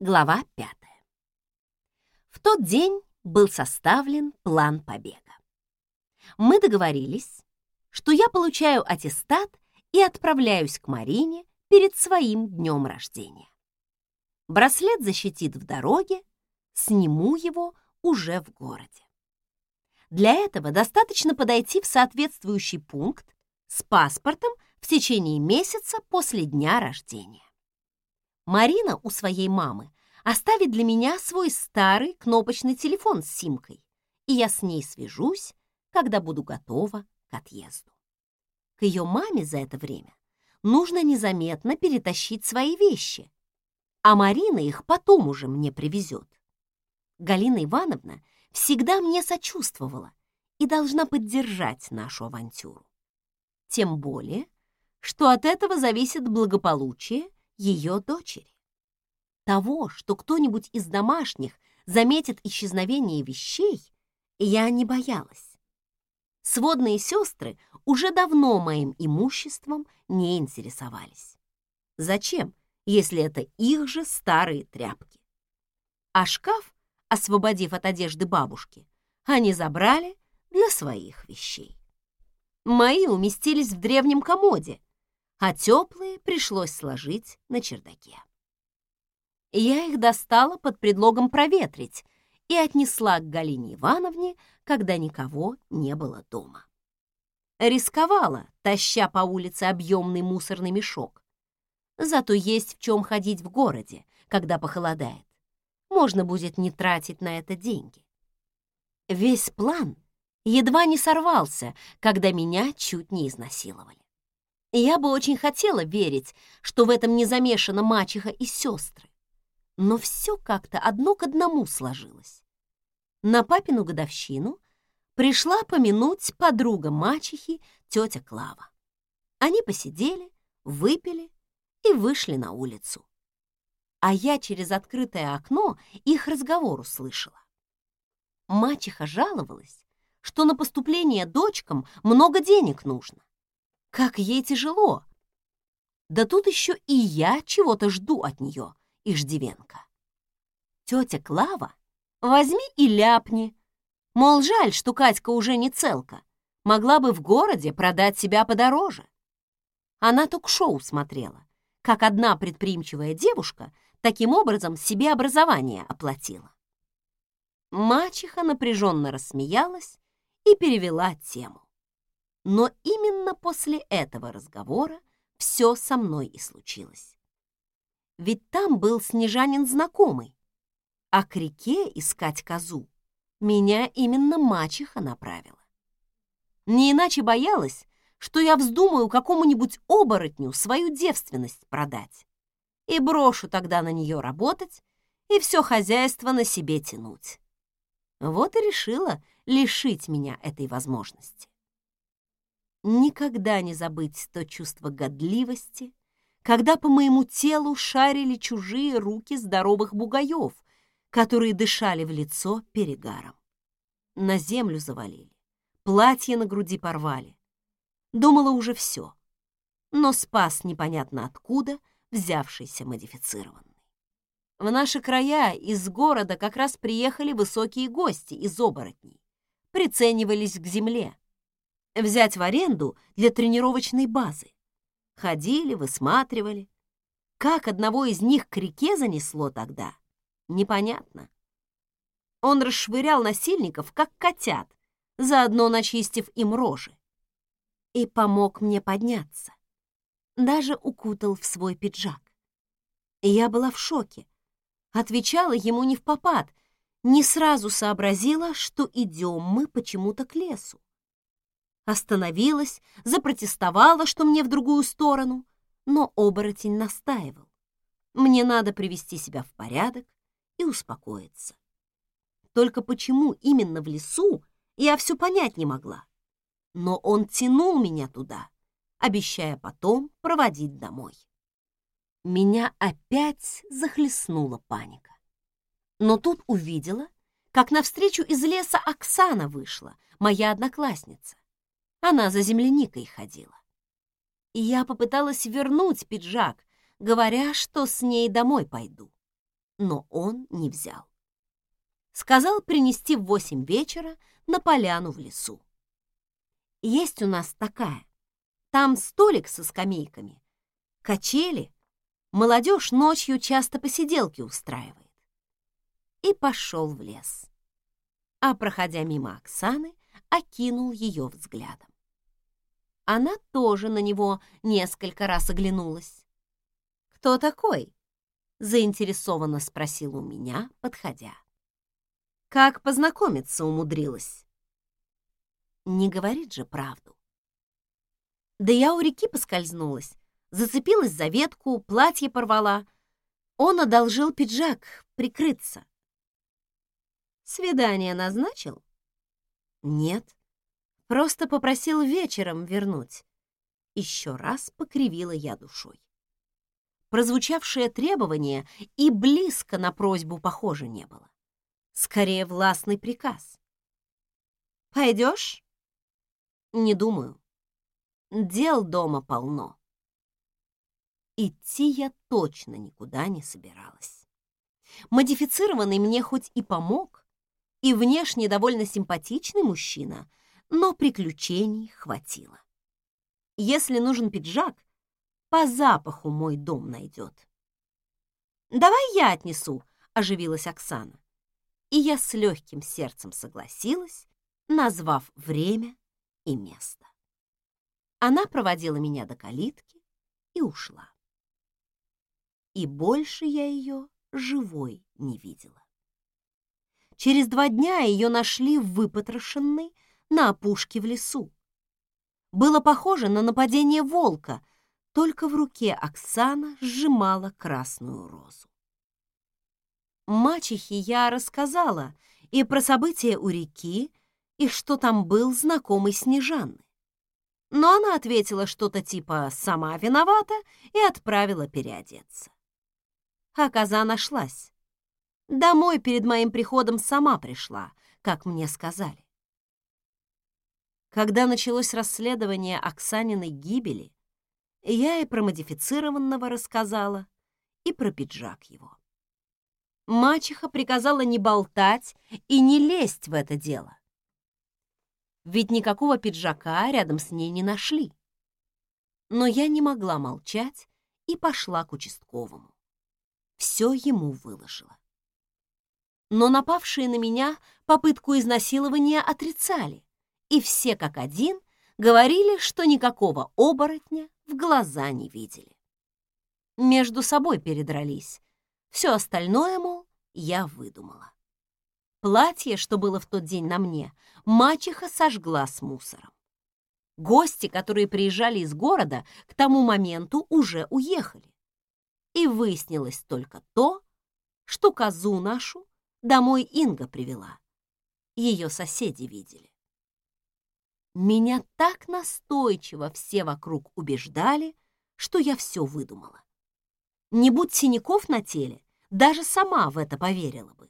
Глава пятая. В тот день был составлен план побега. Мы договорились, что я получаю аттестат и отправляюсь к Марине перед своим днем рождения. Браслет защитит в дороге, сниму его уже в городе. Для этого достаточно подойти в соответствующий пункт с паспортом в течение месяца после дня рождения. Марина у своей мамы оставит для меня свой старый кнопочный телефон с симкой, и я с ней свяжусь, когда буду готова к отъезду. К ее маме за это время нужно незаметно перетащить свои вещи, а Марина их потом уже мне привезет. Галина Ивановна всегда мне сочувствовала и должна поддержать нашу авантюру. Тем более, что от этого зависит благополучие ее дочери. Того, что кто-нибудь из домашних заметит исчезновение вещей, я не боялась. Сводные сестры уже давно моим имуществом не интересовались. Зачем, если это их же старые тряпки? А шкаф, освободив от одежды бабушки, они забрали для своих вещей. Мои уместились в древнем комоде, а теплые пришлось сложить на чердаке. Я их достала под предлогом проветрить и отнесла к Галине Ивановне, когда никого не было дома. Рисковала, таща по улице объемный мусорный мешок. Зато есть в чем ходить в городе, когда похолодает. Можно будет не тратить на это деньги. Весь план едва не сорвался, когда меня чуть не изнасиловали. Я бы очень хотела верить, что в этом не замешана мачеха и сестры. Но все как-то одно к одному сложилось. На папину годовщину пришла помянуть подруга мачехи, тетя Клава. Они посидели, выпили и вышли на улицу. А я через открытое окно их разговор услышала. Мачеха жаловалась, что на поступление дочкам много денег нужно. Как ей тяжело. Да тут еще и я чего-то жду от нее, Иждивенко. Тетя Клава, возьми и ляпни. Мол, жаль, что Катька уже не целка. Могла бы в городе продать себя подороже. Она ток-шоу смотрела, как одна предприимчивая девушка таким образом себе образование оплатила. Мачеха напряженно рассмеялась и перевела тему. Но именно после этого разговора все со мной и случилось. Ведь там был снежанин знакомый, а к реке искать козу меня именно мачеха направила. Не иначе боялась, что я вздумаю какому-нибудь оборотню свою девственность продать и брошу тогда на нее работать и все хозяйство на себе тянуть. Вот и решила лишить меня этой возможности никогда не забыть то чувство годливости, когда по моему телу шарили чужие руки здоровых бугаев, которые дышали в лицо перегаром. На землю завалили, платье на груди порвали. Думала уже все, но спас непонятно откуда взявшийся модифицированный. В наши края из города как раз приехали высокие гости из оборотней, приценивались к земле, взять в аренду для тренировочной базы. Ходили, высматривали. Как одного из них к реке занесло тогда, непонятно. Он расшвырял насильников, как котят, заодно начистив им рожи. И помог мне подняться. Даже укутал в свой пиджак. Я была в шоке. Отвечала ему не в попад, не сразу сообразила, что идем мы почему-то к лесу. Остановилась, запротестовала, что мне в другую сторону, но оборотень настаивал. Мне надо привести себя в порядок и успокоиться. Только почему именно в лесу, я все понять не могла. Но он тянул меня туда, обещая потом проводить домой. Меня опять захлестнула паника. Но тут увидела, как навстречу из леса Оксана вышла, моя одноклассница. Она за земляникой ходила. И я попыталась вернуть пиджак, говоря, что с ней домой пойду. но он не взял. Сказал принести в восемь вечера на поляну в лесу. Есть у нас такая. Там столик со скамейками, качели. Молодежь ночью часто посиделки устраивает. И пошел в лес. А проходя мимо Оксаны, окинул ее взглядом. Она тоже на него несколько раз оглянулась. «Кто такой?» — заинтересованно спросил у меня, подходя. «Как познакомиться умудрилась?» Не говорит же правду. Да я у реки поскользнулась, зацепилась за ветку, платье порвала. Он одолжил пиджак прикрыться. Свидание назначил? Нет, просто попросил вечером вернуть. Еще раз покривила я душой. Прозвучавшее требование и близко на просьбу похоже не было. Скорее, властный приказ. «Пойдешь?» Не думаю. Дел дома полно. Идти я точно никуда не собиралась. Модифицированный мне хоть и помог, и внешне довольно симпатичный мужчина, но приключений хватило. Если нужен пиджак, по запаху мой дом найдет. «Давай я отнесу», — оживилась Оксана. И я с легким сердцем согласилась, назвав время и место. Она проводила меня до калитки и ушла. И больше я ее живой не видела. Через два дня ее нашли выпотрошенной на опушке в лесу. Было похоже на нападение волка, только в руке Оксана сжимала красную розу. Мачехе я рассказала и про события у реки, и что там был знакомый Снежанны. Но она ответила что-то типа «сама виновата» и отправила переодеться. А коза нашлась. Домой перед моим приходом сама пришла, как мне сказали. Когда началось расследование Оксаниной гибели, я и про модифицированного рассказала, и про пиджак его. Мачеха приказала не болтать и не лезть в это дело ведь никакого пиджака рядом с ней не нашли. Но я не могла молчать и пошла к участковому. Все ему выложила. Но напавшие на меня попытку изнасилования отрицали, и все как один говорили, что никакого оборотня в глаза не видели. Между собой передрались. Все остальное, мол, я выдумала. Платье, что было в тот день на мне, мачеха сожгла с мусором. Гости, которые приезжали из города, к тому моменту уже уехали. И выяснилось только то, что козу нашу домой Инга привела. Ее соседи видели. Меня так настойчиво все вокруг убеждали, что я все выдумала. Не будь синяков на теле, даже сама в это поверила бы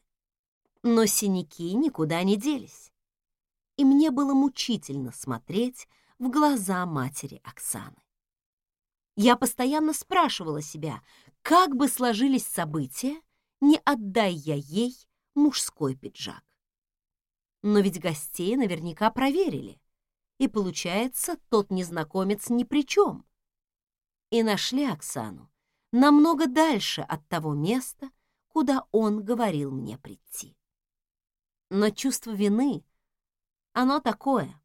но синяки никуда не делись. И мне было мучительно смотреть в глаза матери Оксаны. Я постоянно спрашивала себя, как бы сложились события, не отдай я ей мужской пиджак. Но ведь гостей наверняка проверили, и, получается, тот незнакомец ни при чем. И нашли Оксану намного дальше от того места, куда он говорил мне прийти. Но чувство вины, оно такое,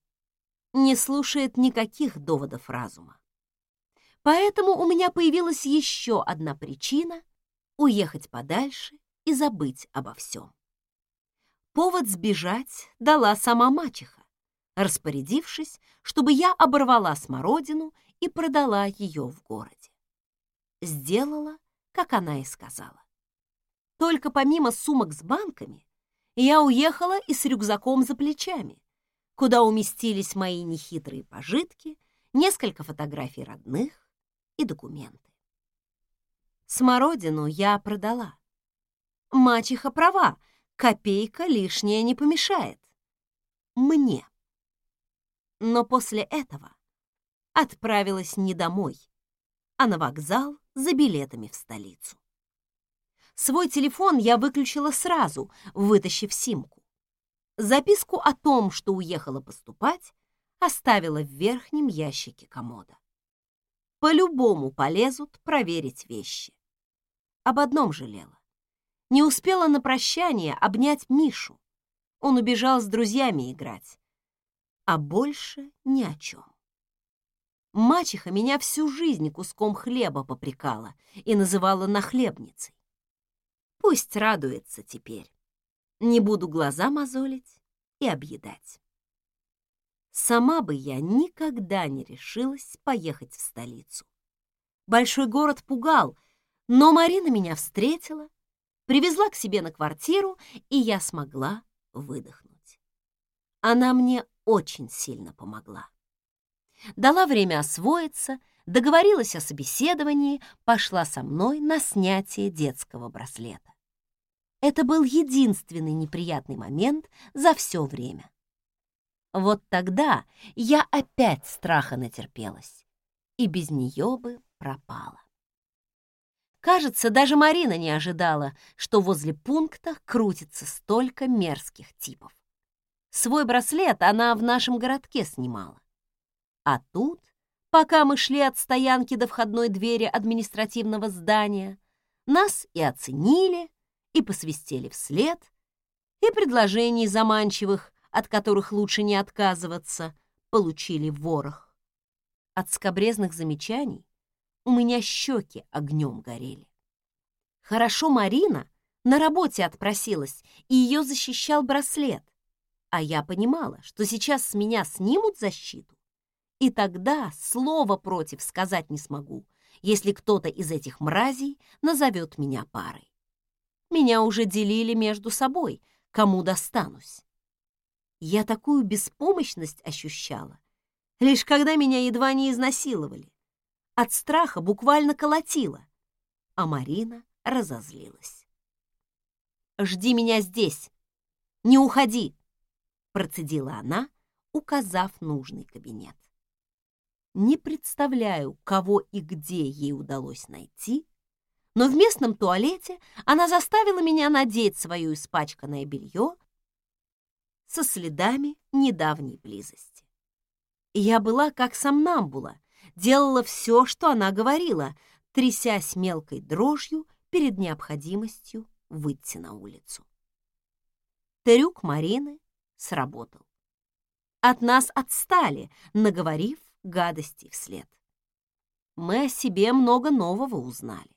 не слушает никаких доводов разума. Поэтому у меня появилась еще одна причина уехать подальше и забыть обо всем. Повод сбежать дала сама мачеха, распорядившись, чтобы я оборвала смородину и продала ее в городе. Сделала, как она и сказала. Только помимо сумок с банками я уехала и с рюкзаком за плечами, куда уместились мои нехитрые пожитки, несколько фотографий родных и документы. Смородину я продала. Мачеха права, копейка лишняя не помешает. Мне. Но после этого отправилась не домой, а на вокзал за билетами в столицу. Свой телефон я выключила сразу, вытащив симку. Записку о том, что уехала поступать, оставила в верхнем ящике комода. По-любому полезут проверить вещи. Об одном жалела. Не успела на прощание обнять Мишу. Он убежал с друзьями играть. А больше ни о чем. Мачеха меня всю жизнь куском хлеба попрекала и называла нахлебницей. Пусть радуется теперь. Не буду глаза мозолить и объедать. Сама бы я никогда не решилась поехать в столицу. Большой город пугал, но Марина меня встретила, привезла к себе на квартиру, и я смогла выдохнуть. Она мне очень сильно помогла. Дала время освоиться, договорилась о собеседовании, пошла со мной на снятие детского браслета. Это был единственный неприятный момент за все время. Вот тогда я опять страха натерпелась, и без нее бы пропала. Кажется, даже Марина не ожидала, что возле пункта крутится столько мерзких типов. Свой браслет она в нашем городке снимала. А тут, пока мы шли от стоянки до входной двери административного здания, нас и оценили, и посвистели вслед, и предложений заманчивых, от которых лучше не отказываться, получили ворох. От скобрезных замечаний у меня щеки огнем горели. Хорошо Марина на работе отпросилась, и ее защищал браслет, а я понимала, что сейчас с меня снимут защиту, и тогда слова против сказать не смогу, если кто-то из этих мразей назовет меня парой. Меня уже делили между собой, кому достанусь. Я такую беспомощность ощущала, лишь когда меня едва не изнасиловали. От страха буквально колотила, а Марина разозлилась. «Жди меня здесь! Не уходи!» Процедила она, указав нужный кабинет. Не представляю, кого и где ей удалось найти, но в местном туалете она заставила меня надеть свое испачканное белье со следами недавней близости. Я была как сомнамбула, делала все, что она говорила, трясясь мелкой дрожью перед необходимостью выйти на улицу. Трюк Марины сработал. От нас отстали, наговорив гадости вслед. Мы о себе много нового узнали.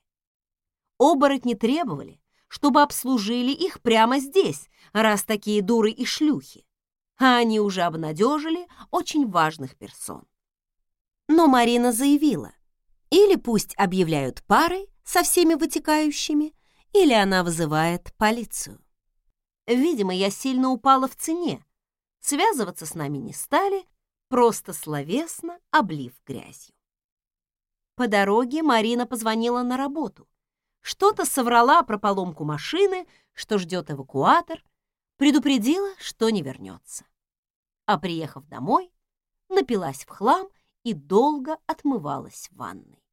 Оборотни требовали, чтобы обслужили их прямо здесь, раз такие дуры и шлюхи, а они уже обнадежили очень важных персон. Но Марина заявила, или пусть объявляют парой со всеми вытекающими, или она вызывает полицию. Видимо, я сильно упала в цене. Связываться с нами не стали, просто словесно облив грязью. По дороге Марина позвонила на работу. Что-то соврала про поломку машины, что ждет эвакуатор, предупредила, что не вернется. А приехав домой, напилась в хлам и долго отмывалась в ванной.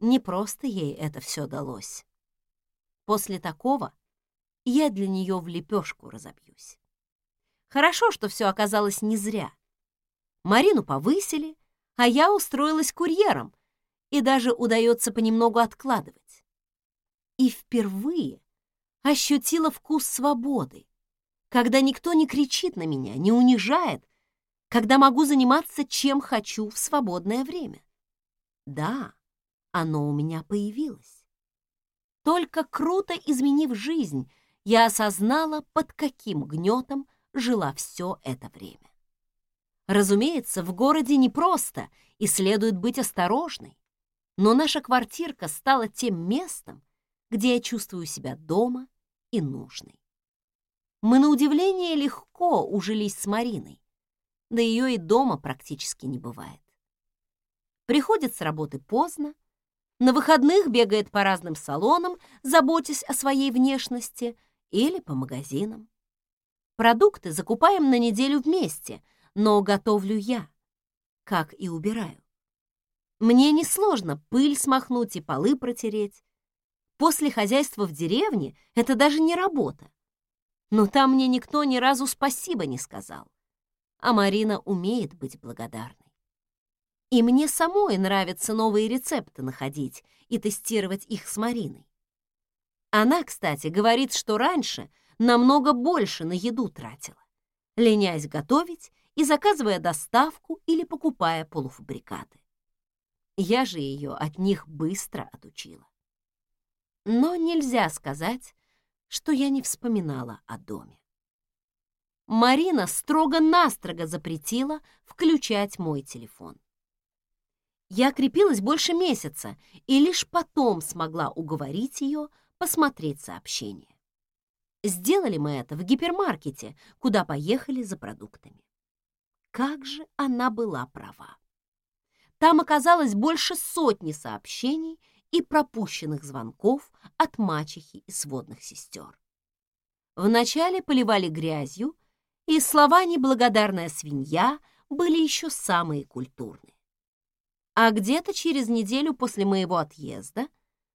Не просто ей это все далось. После такого я для нее в лепешку разобьюсь. Хорошо, что все оказалось не зря. Марину повысили, а я устроилась курьером, и даже удается понемногу откладывать. И впервые ощутила вкус свободы, когда никто не кричит на меня, не унижает, когда могу заниматься чем хочу в свободное время. Да, оно у меня появилось. Только круто изменив жизнь, я осознала, под каким гнетом жила все это время. Разумеется, в городе непросто и следует быть осторожной, но наша квартирка стала тем местом, где я чувствую себя дома и нужной. Мы на удивление легко ужились с Мариной, да ее и дома практически не бывает. Приходит с работы поздно, на выходных бегает по разным салонам, заботясь о своей внешности – или по магазинам. Продукты закупаем на неделю вместе, но готовлю я, как и убираю. Мне несложно пыль смахнуть и полы протереть. После хозяйства в деревне это даже не работа. Но там мне никто ни разу спасибо не сказал. А Марина умеет быть благодарной. И мне самой нравится новые рецепты находить и тестировать их с Мариной. Она, кстати, говорит, что раньше намного больше на еду тратила, ленясь готовить и заказывая доставку или покупая полуфабрикаты. Я же ее от них быстро отучила. Но нельзя сказать, что я не вспоминала о доме. Марина строго-настрого запретила включать мой телефон. Я крепилась больше месяца и лишь потом смогла уговорить ее посмотреть сообщение. Сделали мы это в гипермаркете, куда поехали за продуктами. Как же она была права. Там оказалось больше сотни сообщений и пропущенных звонков от мачехи и сводных сестер. Вначале поливали грязью, и слова «неблагодарная свинья» были еще самые культурные. А где-то через неделю после моего отъезда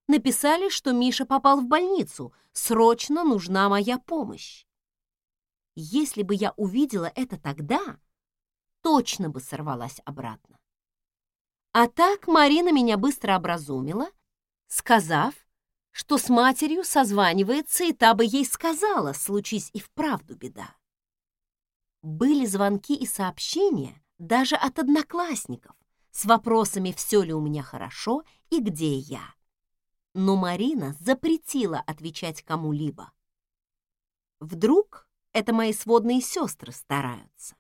написали, что Миша попал в больницу, срочно нужна моя помощь. Если бы я увидела это тогда, точно бы сорвалась обратно. А так Марина меня быстро образумила сказав, что с матерью созванивается, и та бы ей сказала, случись и вправду беда. Были звонки и сообщения даже от одноклассников с вопросами, все ли у меня хорошо и где я. Но Марина запретила отвечать кому-либо. Вдруг это мои сводные сестры стараются.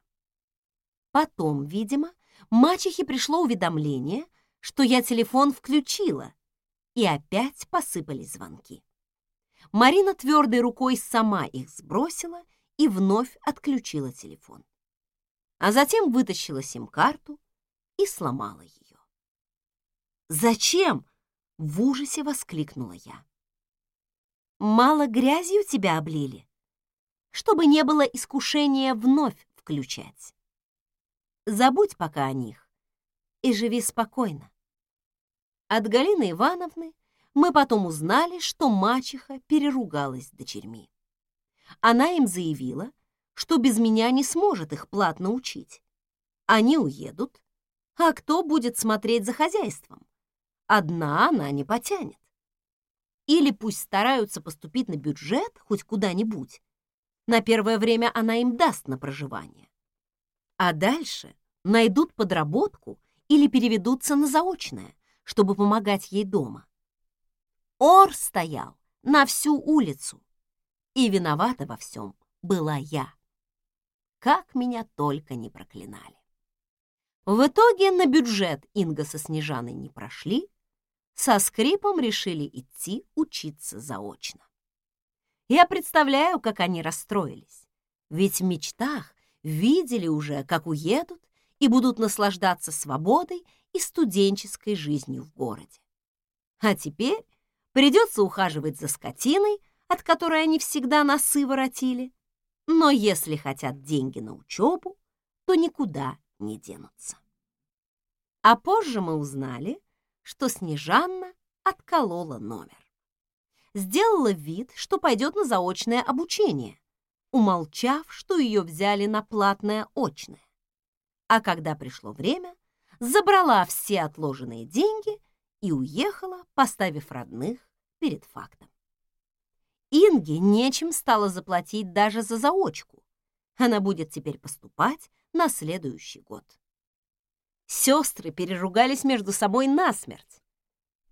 Потом, видимо, мачехе пришло уведомление, что я телефон включила, и опять посыпались звонки. Марина твердой рукой сама их сбросила и вновь отключила телефон. А затем вытащила сим-карту и сломала ее. «Зачем?» — в ужасе воскликнула я. «Мало грязью тебя облили, чтобы не было искушения вновь включать. Забудь пока о них и живи спокойно. От Галины Ивановны мы потом узнали, что мачеха переругалась с дочерьми. Она им заявила, что без меня не сможет их платно учить. Они уедут, а кто будет смотреть за хозяйством? Одна она не потянет. Или пусть стараются поступить на бюджет хоть куда-нибудь. На первое время она им даст на проживание. А дальше найдут подработку или переведутся на заочное чтобы помогать ей дома. Ор стоял на всю улицу, и виновата во всем была я. Как меня только не проклинали. В итоге на бюджет Инга со Снежаной не прошли, со скрипом решили идти учиться заочно. Я представляю, как они расстроились, ведь в мечтах видели уже, как уедут и будут наслаждаться свободой и студенческой жизнью в городе. А теперь придется ухаживать за скотиной, от которой они всегда носы воротили. Но если хотят деньги на учебу, то никуда не денутся. А позже мы узнали, что Снежанна отколола номер. Сделала вид, что пойдет на заочное обучение, умолчав, что ее взяли на платное очное. А когда пришло время, забрала все отложенные деньги и уехала, поставив родных перед фактом. Инге нечем стало заплатить даже за заочку. Она будет теперь поступать на следующий год. Сестры переругались между собой насмерть.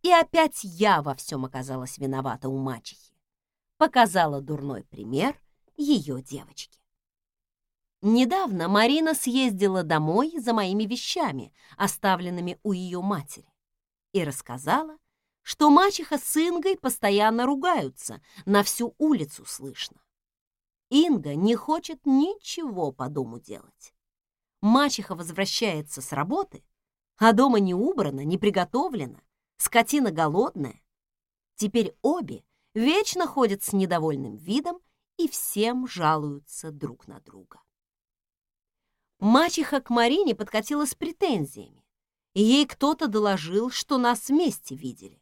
И опять я во всем оказалась виновата у мачехи. Показала дурной пример ее девочки. Недавно Марина съездила домой за моими вещами, оставленными у ее матери, и рассказала, что мачеха с Ингой постоянно ругаются, на всю улицу слышно. Инга не хочет ничего по дому делать. Мачеха возвращается с работы, а дома не убрано, не приготовлено, скотина голодная. Теперь обе вечно ходят с недовольным видом и всем жалуются друг на друга. Мачеха к Марине подкатила с претензиями, и ей кто-то доложил, что нас вместе видели.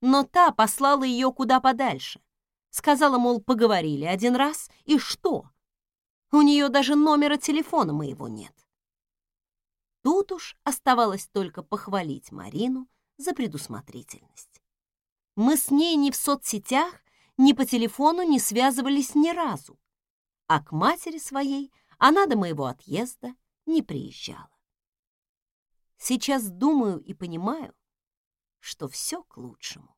но та послала ее куда подальше. Сказала, мол, поговорили один раз, и что? У нее даже номера телефона моего нет. Тут уж оставалось только похвалить Марину за предусмотрительность. Мы с ней ни в соцсетях, ни по телефону не связывались ни разу, а к матери своей она до моего отъезда не приезжала. Сейчас думаю и понимаю, что все к лучшему.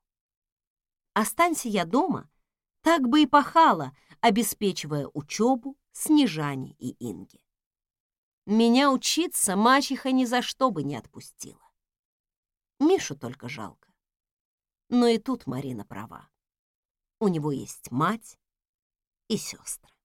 Останься я дома, так бы и пахала, обеспечивая учебу Снежане и Инге. Меня учиться мачеха ни за что бы не отпустила. Мишу только жалко. Но и тут Марина права. У него есть мать и сестры.